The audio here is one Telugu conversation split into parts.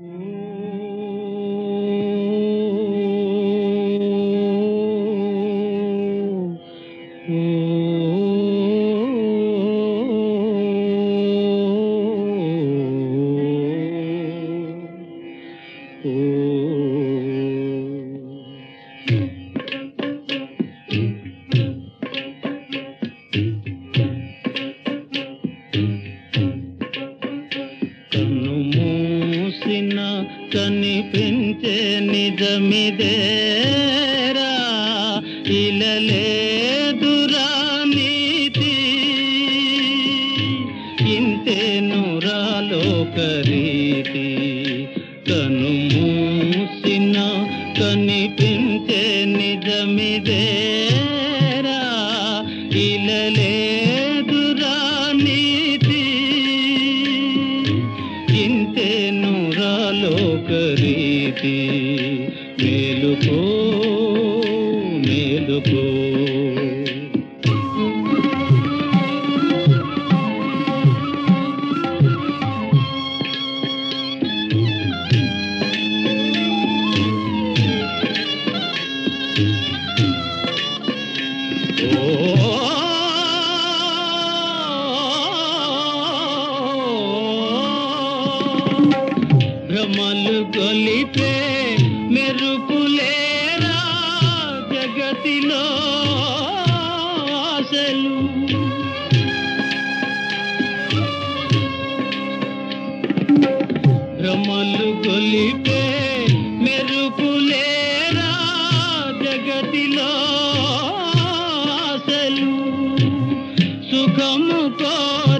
Mm-hmm. కనిపించే నిజమిదేరా ఇలలేదురా నీతి. ఇంతేను రాలోకరీతి కను మూసిన కనిపించే నిజమిదేరా ఇలలే రాలోకరీతి మేలుకో మేలుకో భ్రమలు గొలిపే మెరుపులేరా జగతిలో ఆశలు. భ్రమలు గొలిపే మెరుపులేరా జగతిలో ఆశలు. సుఖము కోరి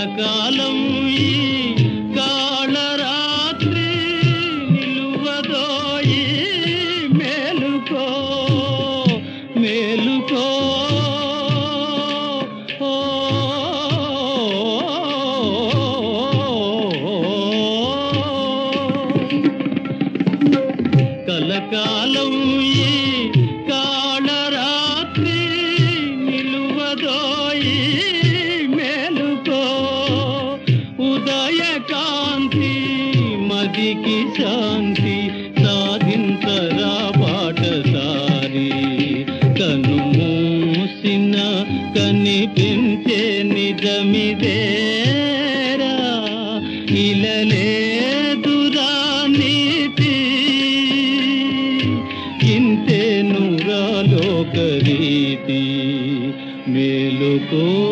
కలకాలం ఈ కాళరాత్రి నిలువదోయి మేలుకో మేలుకో. కలకాలం ఈ శాంతికి శాంతి సాధించరా పాటసారి. కను మూసిన కనిపించే నిజమిదేరా ఇలలేదురా నీతి. ఇంతే నురా లోకరీతి. మేలుకో